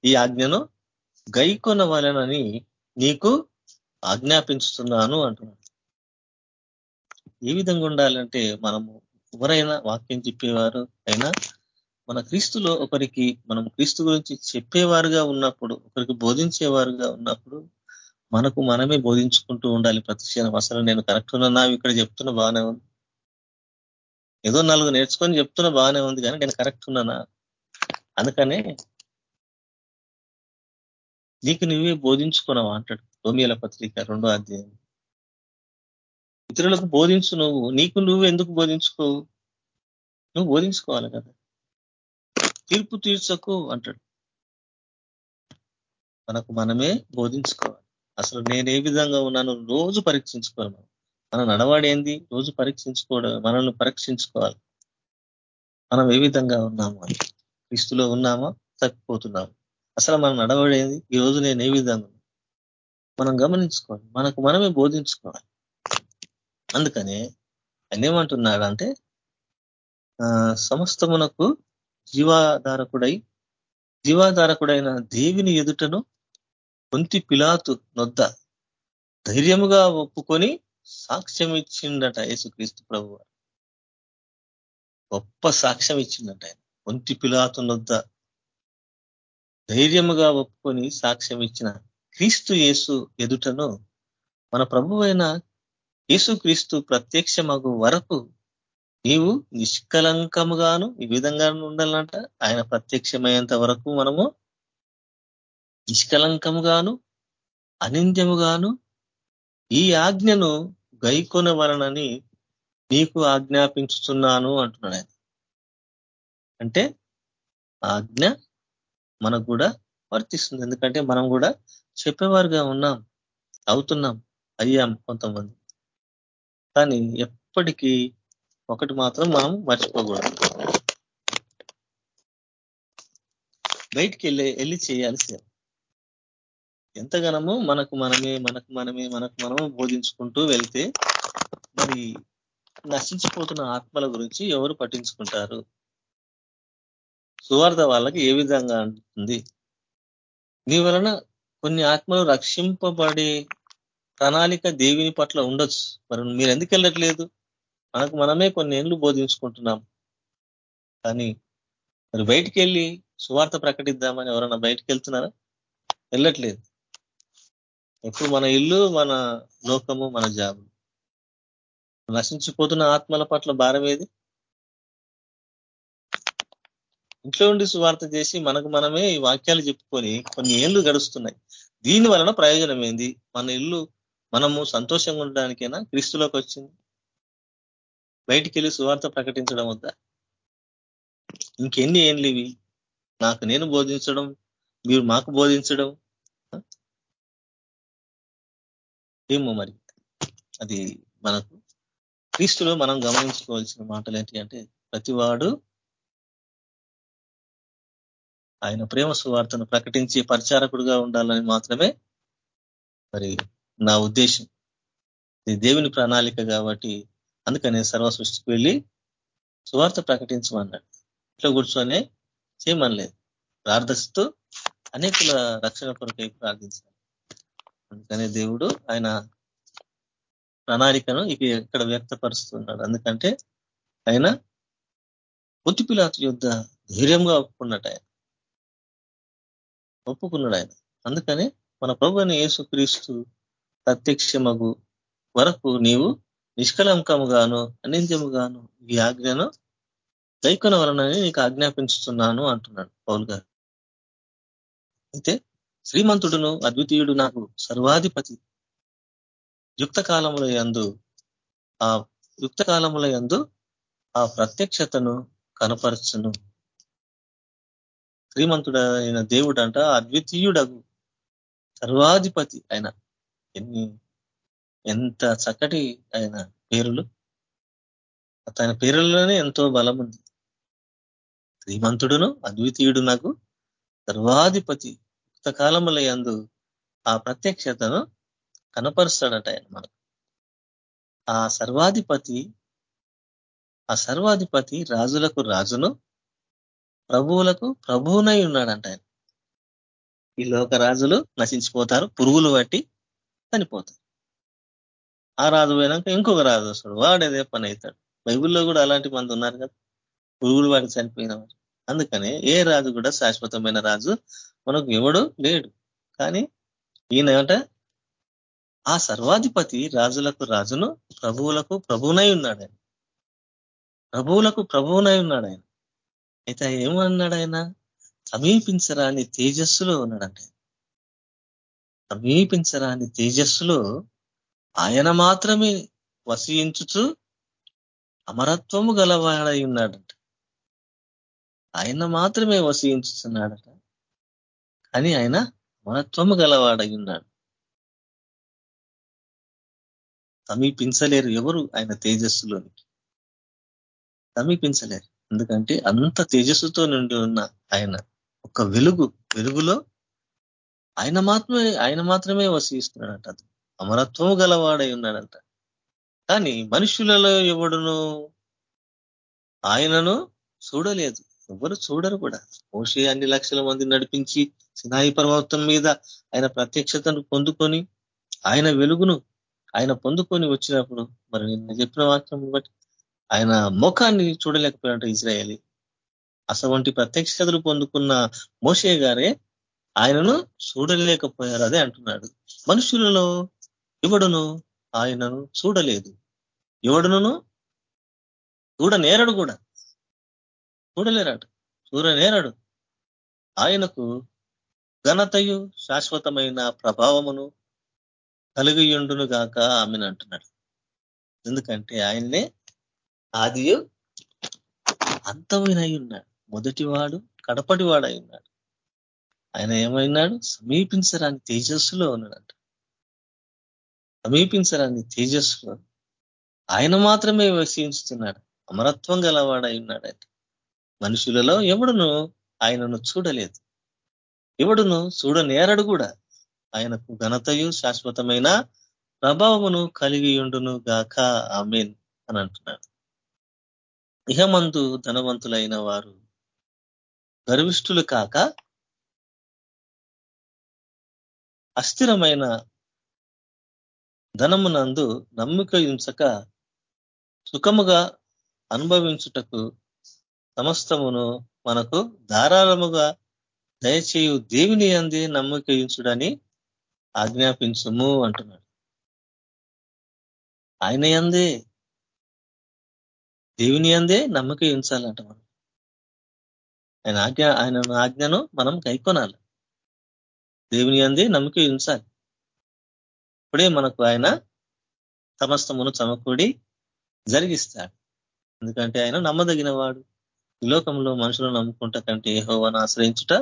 ఈ ఆజ్ఞను గైకొనవలనని నీకు ఆజ్ఞాపించుతున్నాను అంటున్నాడు. ఏ విధంగా ఉండాలంటే మనము ఎవరైనా వాక్యం చెప్పేవారు అయినా మన క్రీస్తులో ఒకరికి మనం క్రీస్తు గురించి చెప్పేవారుగా ఉన్నప్పుడు ఒకరికి బోధించేవారుగా ఉన్నప్పుడు మనకు మనమే బోధించుకుంటూ ఉండాలి. ప్రతి క్షణం అసలు నేను కరెక్ట్ ఉన్నా ఇక్కడ చెప్తున్న బాగానే ఉంది. ఏదో నాలుగు నేర్చుకొని చెప్తున్న బాగానే ఉంది కానీ నేను కరెక్ట్ ఉన్నానా? అందుకనే నీకు నువ్వే బోధించుకున్నావు అంటాడు రోమియల పత్రిక రెండో అధ్యాయం. ఇతరులకు బోధించు నువ్వు. నీకు నువ్వు ఎందుకు బోధించుకోవు నువ్వు బోధించుకోవాలి కదా. తీర్పు తీర్చకు అంటాడు. మనకు మనమే బోధించుకోవాలి. అసలు నేను ఏ విధంగా ఉన్నాను రోజు పరీక్షించుకోవాలి మనం. మన నడవాడేంది రోజు పరీక్షించుకోవడం మనల్ని పరీక్షించుకోవాలి. మనం ఏ విధంగా ఉన్నాము అని. క్రీస్తులో ఉన్నామా? తప్పిపోతున్నాము? అసలు మనం నడవడేది ఈ రోజు నేను ఏ విధంగా మనం గమనించుకోవాలి. మనకు మనమే బోధించుకోవాలి. అందుకనే ఆయన ఏమంటున్నాడంటే సమస్తమునకు జీవాధారకుడై జీవాధారకుడైన దేవిని ఎదుటను కొంతి పిలాతు నొద్ద. ధైర్యముగా ఒప్పుకొని సాక్ష్యం ఇచ్చిండట యేసుక్రీస్తు ప్రభు గొప్ప సాక్ష్యం ఇచ్చిండట ఆయన. కొంతి పిలాతు నొద్ద. ధైర్యముగా ఒప్పుకొని సాక్ష్యం ఇచ్చిన క్రీస్తు యేసు ఎదుటను మన ప్రభు అయిన యేసుక్రీస్తు ప్రత్యక్షమగు వరకు నీవు నిష్కలంకముగాను ఈ విధంగా ఉండాలంట. ఆయన ప్రత్యక్షమయ్యేంత వరకు మనము నిష్కలంకముగాను అనింద్యముగాను ఈ ఆజ్ఞను గైకొనవలనని నీకు ఆజ్ఞాపించుతున్నాను అంటున్నాడు ఆయన. అంటే ఆజ్ఞ మనకు కూడా వర్తిస్తుంది. ఎందుకంటే మనం కూడా చెప్పేవారుగా ఉన్నాం అవుతున్నాం అయ్యాం కొంతమంది. కానీ ఎప్పటికీ ఒకటి మాత్రం మనం మర్చిపోకూడదు. బయటికి వెళ్ళి వెళ్ళి చేయాల్సి ఎంతగానో మనకు మనమే మనకు మనమే మనకు మనము బోధించుకుంటూ వెళ్తే మరి నశించిపోతున్న ఆత్మల గురించి ఎవరు పట్టించుకుంటారు? సువార్త వాళ్ళకి ఏ విధంగా ఉంటుంది? నీ వలన కొన్ని ఆత్మలు రక్షింపబడే ప్రణాళిక దేవుని పట్ల ఉండొచ్చు. మరి మీరు ఎందుకు వెళ్ళట్లేదు? మనకు మనమే కొన్ని ఏళ్ళు బోధించుకుంటున్నాం. కానీ మరి బయటికి వెళ్ళి సువార్త ప్రకటిద్దామని ఎవరన్నా బయటికి వెళ్తున్నారా వెళ్ళట్లేదు. ఎప్పుడు మన ఇల్లు మన లోకము మన జాబు. నశించిపోతున్న ఆత్మల పట్ల భారం ఏది? ఇంట్లో ఉండి సువార్త చేసి మనకు మనమే ఈ వాక్యాలు చెప్పుకొని కొన్ని ఏళ్ళు గడుస్తున్నాయి. దీని వలన ప్రయోజనం ఏంది? మన ఇల్లు మనము సంతోషంగా ఉండడానికైనా? క్రీస్తులోకి వచ్చింది? బయటికి వెళ్ళి సువార్త ప్రకటించడం వద్దా? ఇంకెన్ని ఏండ్లు ఇవి నాకు నేను బోధించడం మీరు మాకు బోధించడం ఏమో మరి? అది మనకు క్రీస్తులో మనం గమనించుకోవాల్సిన మాటలు ఏంటి అంటే ప్రతివాడు ఆయన ప్రేమ సువార్తను ప్రకటించి పరిచారకుడుగా ఉండాలని మాత్రమే మరి నా ఉద్దేశం. ఇది దేవుని ప్రణాళిక కాబట్టి అందుకనే సర్వ సృష్టికి వెళ్ళి సువార్త ప్రకటించమన్నాడు. ఇట్లా కూర్చొని చేయమనలేదు. ప్రార్థిస్తూ అనేకుల రక్షణ కొరకై ప్రార్థించాలి. అందుకనే దేవుడు ఆయన ప్రణాళికను ఇక ఎక్కడ వ్యక్తపరుస్తున్నాడు. అందుకంటే ఆయన పొత్తిపిలాత యుద్ధ ధైర్యంగా ఒప్పుకున్నట్టు ఆయన. ఒప్పుకున్నాడు ఆయన. అందుకనే మన ప్రభు అని యేసుక్రీస్తు ప్రత్యక్షమగు వరకు నీవు నిష్కలంకముగాను అనింద్యముగాను ఈ ఆజ్ఞను దైకొన వలనని నీకు ఆజ్ఞాపించుతున్నాను అంటున్నాడు పౌల్ గారు. అయితే శ్రీమంతుడును అద్వితీయుడు నాకు సర్వాధిపతి. యుక్త కాలముల యందు ఆ యుక్త కాలముల యందు ఆ ప్రత్యక్షతను కనపరచును. శ్రీమంతుడైన దేవుడు అంట అద్వితీయుడగు సర్వాధిపతి ఆయన ఎన్ని ఎంత చక్కటి ఆయన పేరులు. తన పేరులోనే ఎంతో బలం ఉంది శ్రీమంతుడును అద్వితీయుడు నాకు సర్వాధిపతి కాలముల యందు ఆ ప్రత్యక్షతను కనపరుస్తాడట ఆయన మనకు. ఆ సర్వాధిపతి ఆ సర్వాధిపతి రాజులకు రాజును ప్రభువులకు ప్రభువునై ఉన్నాడంట ఆయన. ఈ లోక రాజులు నశించిపోతారు పురుగులు బట్టి చనిపోతారు. ఆ రాజు పోయినాక ఇంకొక రాజు వస్తాడు వాడేదే పని అవుతాడు బైబిల్లో కూడా అలాంటి మంది ఉన్నారు కదా పురుగులు వాటి చనిపోయిన వారు. అందుకనే ఏ రాజు కూడా శాశ్వతమైన రాజు మనకు ఎవడు లేడు. కానీ ఈయన ఏమంట ఆ సర్వాధిపతి రాజులకు రాజును ప్రభువులకు ప్రభువునై ఉన్నాడు ఆయన. ప్రభువులకు ప్రభువునై ఉన్నాడు ఆయన. అయితే ఏమన్నాడు ఆయన? సమీపించరాని తేజస్సులో ఉన్నాడంటే సమీపించరాని తేజస్సులో ఆయన మాత్రమే వసించుచు అమరత్వము గలవాడై ఉన్నాడంట. ఆయన మాత్రమే వసించుతున్నాడట కానీ ఆయన మనత్వము గలవాడై ఉన్నాడు సమీపించలేరు ఎవరు ఆయన తేజస్సులోనికి. సమీపించలేరు. ఎందుకంటే అంత తేజస్సుతో నుండి ఉన్న ఆయన ఒక వెలుగు వెలుగులో ఆయన మాత్రమే ఆయన మాత్రమే వసిస్తున్నాడంట అది అమరత్వం గలవాడై ఉన్నాడంట కానీ మనుషులలో ఎవడును ఆయనను చూడలేదు. ఎవరు చూడరు కూడా. మోషే అన్ని లక్షల మంది నడిపించి సినాయి పర్వతం మీద ఆయన ప్రత్యక్షతను పొందుకొని ఆయన వెలుగును ఆయన పొందుకొని వచ్చినప్పుడు మరి నిన్న చెప్పిన వాక్యం బట్టి ఆయన ముఖాన్ని చూడలేకపోయినట్టు ఇజ్రాయలీ. అసవంటి ప్రత్యక్షతలు పొందుకున్న మోషే గారే ఆయనను చూడలేకపోయారు అదే అంటున్నాడు. మనుషులలో ఎవడును ఆయనను చూడలేదు. ఎవడును చూడనేరడు కూడా. చూడలేరాడు చూడనేరడు. ఆయనకు ఘనతయు శాశ్వతమైన ప్రభావమును కలిగియుండును గాక ఆమెను అంటున్నాడు. ఎందుకంటే ఆయన్నే ఆదియు అంతమైన ఉన్నాడు మొదటివాడు కడపటివాడై ఉన్నాడు ఆయన ఏమైనాడు? సమీపించరాని తేజస్సులో ఉన్నాడంట. సమీపించరాని తేజస్సులో ఆయన మాత్రమే వసించుతున్నాడు అమరత్వం గలవాడై ఉన్నాడంట మనుషులలో ఎవడును ఆయనను చూడలేదు. ఎవడును చూడనేరడు కూడా. ఆయనకు ఘనతయు శాశ్వతమైన ప్రభావమును కలిగి ఉండును గాక. ఆమెన్ అని అంటున్నాడు. ఇహమందు ధనవంతులైన వారు గర్విష్ఠులు కాక అస్థిరమైన ధనమునందు నమ్మిక ఉంచక సుఖముగా అనుభవించుటకు సమస్తమును మనకు ధారాళముగా దయచేయు దేవుని అంది నమ్మకయించుడని ఆజ్ఞాపించుము అంటున్నాడు. ఆయన అందే దేవుని అందే నమ్మక ఉంచాలంట మనం. ఆయన ఆజ్ఞ ఆయన ఆజ్ఞను మనం కైకొనాలి. దేవుని అందే నమ్మక ఉంచాలి. ఇప్పుడే మనకు ఆయన సమస్తమును చమకూడి జరిగిస్తాడు. ఎందుకంటే ఆయన నమ్మదగిన వాడు ఈ లోకంలో మనుషులను నమ్ముకుంట కంటే యహోవను ఆశ్రయించుట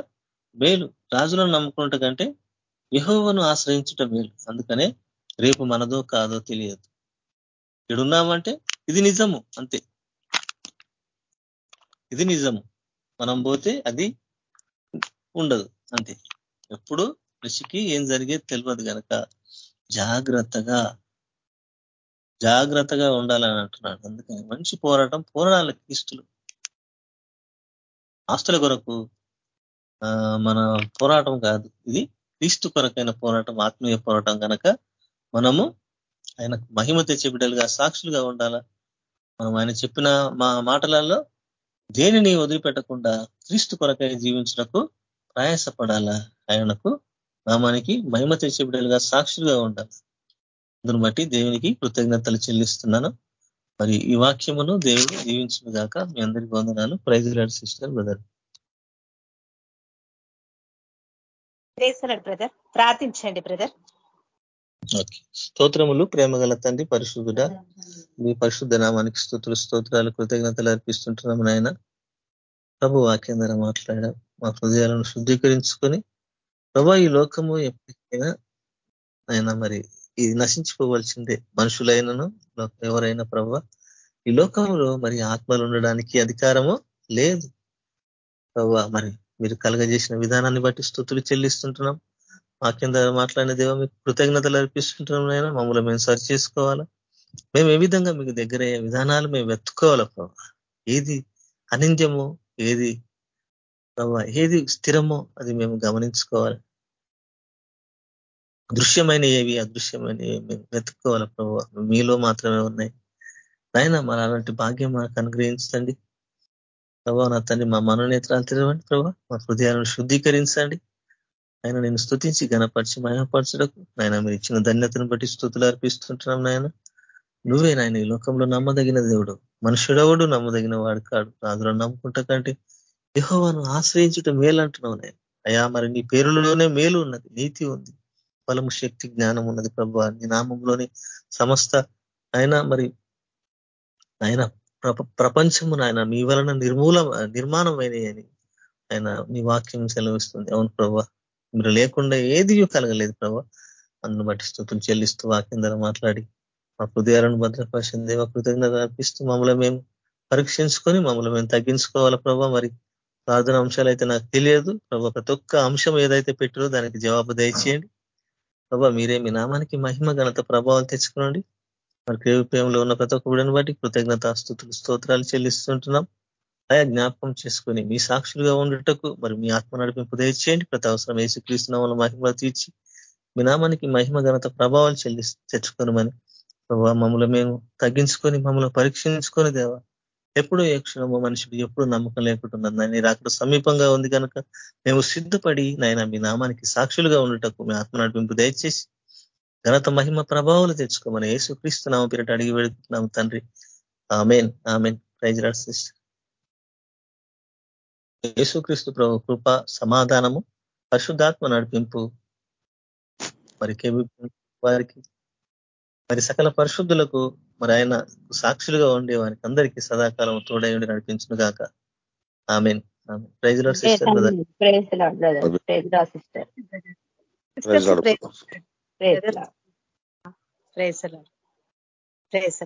మేలు. రాజులను నమ్ముకుంట కంటే యహోవను ఆశ్రయించుట మేలు. అందుకనే రేపు మనదో కాదో తెలియదు. ఇడున్నామంటే ఇది నిజము అంతే. ఇది నిజము. మనం పోతే అది ఉండదు అంతే. ఎప్పుడు ఋషికి ఏం జరిగేది తెలియదు కనుక జాగ్రత్తగా జాగ్రత్తగా ఉండాలని అంటున్నాడు. అందుకని మంచి పోరాటం పోరాడాలి క్రీస్తులు ఆస్తుల కొరకు మన పోరాటం కాదు ఇది. క్రీస్తు కొరకైన పోరాటం ఆత్మీయ పోరాటం కనుక మనము ఆయన మహిమ తెచ్చే బిడ్డలుగా సాక్షులుగా ఉండాలా? మనం ఆయన చెప్పిన మా మాటలలో దేనిని వదిలిపెట్టకుండా క్రీస్తు కొరకై జీవించటకు ప్రయాసపడాలా? ఆయనకు నామానికి మహిమ తెచ్చే బిడ్డలుగా సాక్షులుగా ఉండాలి? అందును బట్టి దేవునికి కృతజ్ఞతలు చెల్లిస్తున్నాను. మరి ఈ వాక్యమును దేవుడు జీవించుగాక మీ అందరికీ వందనాలు. Praise lord sister brother. Brother. ప్రార్థించండి బ్రదర్. స్తోత్రములు ప్రేమ గల తండ్రి పరిశుద్ధుడ మీ పరిశుద్ధ నామానికి స్థుతులు స్తోత్రాలు కృతజ్ఞతలు అర్పిస్తుంటున్నాము నాయన. ప్రభు వాక్యం ద్వారా మాట్లాడా మా హృదయాలను శుద్ధీకరించుకొని ప్రభా ఈ లోకము ఎప్పటికైనా ఆయన మరి ఇది నశించుకోవాల్సిందే మనుషులైనను ఎవరైనా ప్రభా ఈ లోకంలో మరి ఆత్మలు ఉండడానికి అధికారము లేదు. ప్రభా మరి మీరు కలగజేసిన విధానాన్ని బట్టి స్థుతులు చెల్లిస్తుంటున్నాం. వాక్యం ద్వారా మాట్లాడిన దేవ మీకు కృతజ్ఞతలు అర్పిస్తుంటున్నాం అయినా మమ్మల్ని మేము సరి చేసుకోవాలా? మేము ఏ విధంగా మీకు దగ్గర విధానాలు మేము వెతుక్కోవాలా ప్రభా? ఏది అనింద్యమో ఏది ప్రభా ఏది స్థిరమో అది మేము గమనించుకోవాలి. దృశ్యమైన ఏవి అదృశ్యమైన ఏవి మేము వెతుక్కోవాలి ప్రభావ మీలో మాత్రమే ఉన్నాయి. నాయన మరి అలాంటి భాగ్యం మాకు అనుగ్రహించండి. ప్రభావ నా తండ్రి మా మనోనేత్రాలు తెరవండి ప్రభావ మా హృదయాలను శుద్ధీకరించండి. ఆయన నేను స్థుతించి గణపరిచి మయపరచడకు నాయన మీరు ఇచ్చిన ధన్యతను బట్టి స్థుతులు అర్పిస్తుంటున్నాం నాయన. నువ్వే నాయన ఈ లోకంలో నమ్మదగిన దేవుడు. మనుషుడవుడు నమ్మదగిన వాడు కాడు. రాజులో నమ్ముకుంటా కంటే యహోవాను ఆశ్రయించుట మేలు అంటున్నావు నేను అయా మరి నీ పేరులోనే మేలు ఉన్నది నీతి ఉంది. బలము శక్తి జ్ఞానం ఉన్నది ప్రభు. నీ నామంలోని సమస్త ఆయన మరి ఆయన ప్రపంచము నాయన మీ వలన నిర్మూల నిర్మాణమైనయని ఆయన మీ వాక్యం సెలవిస్తుంది. అవును ప్రభా. మీరు లేకుండా ఏది కలగలేదు ప్రభా. అందును బట్టి స్థుతులు చెల్లిస్తూ వాక్యం ద్వారా మాట్లాడి మా హృదయాలను భద్రపరిచింది మా కృతజ్ఞత అర్పిస్తూ మమ్మల్ని మేము పరీక్షించుకొని మమ్మల్ని మేము తగ్గించుకోవాలా ప్రభా. మరి ప్రార్థన అంశాలు అయితే నాకు తెలియదు. ప్రభా ప్రతి ఒక్క అంశం ఏదైతే పెట్టారో దానికి జవాబు దయచేయండి. ప్రభా మీరే మీ నామానికి మహిమ ఘనత ప్రభావాలు తెచ్చుకోండి మరి ప్రేమ ప్రేమలో ఉన్న ప్రతి ఒక్క విడని బట్టి కృతజ్ఞత స్థుతులు స్తోత్రాలు చెల్లిస్తుంటున్నాం. అయా జ్ఞాపకం చేసుకొని మీ సాక్షులుగా ఉండటకు మరి మీ ఆత్మ నడిపింపు దయచేయండి. ప్రతి అవసరం వేసి వాళ్ళ మహిమ తీర్చి మీ నామానికి మహిమ ఘనత ప్రభావాలు చెల్లి తెచ్చుకోనమని. ప్రభావ మమ్మల్ని మేము తగ్గించుకొని మమ్మల్ని పరీక్షించుకొని దేవా ఎప్పుడు ఏ క్షణమో మనిషికి ఎప్పుడు నమ్మకం లేకుంటున్నాను నాయన. రాకడ సమీపంగా ఉంది కనుక మేము సిద్ధపడి నాయన మీ నామానికి సాక్షులుగా ఉండటకు మీ ఆత్మ నడిపింపు దయచేసి ఘనత మహిమ ప్రభావాలు తెచ్చుకోమని యేసు క్రీస్తు నామ పేరిట అడిగి వెళుతున్నాం తండ్రి. Amen amen. Praise lord sister. యేసుక్రీస్తు ప్రభు కృప సమాధానము పరిశుద్ధాత్మ నడిపింపు మరి వారికి మరి సకల పరిశుద్ధులకు మరి ఆయన సాక్షులుగా ఉండే వారికి అందరికీ సదాకాలం తోడై ఉండి నడిపించిన గాక. ఆమెన్ ప్రైజ్లో సిస్టర్ ప్రైజ్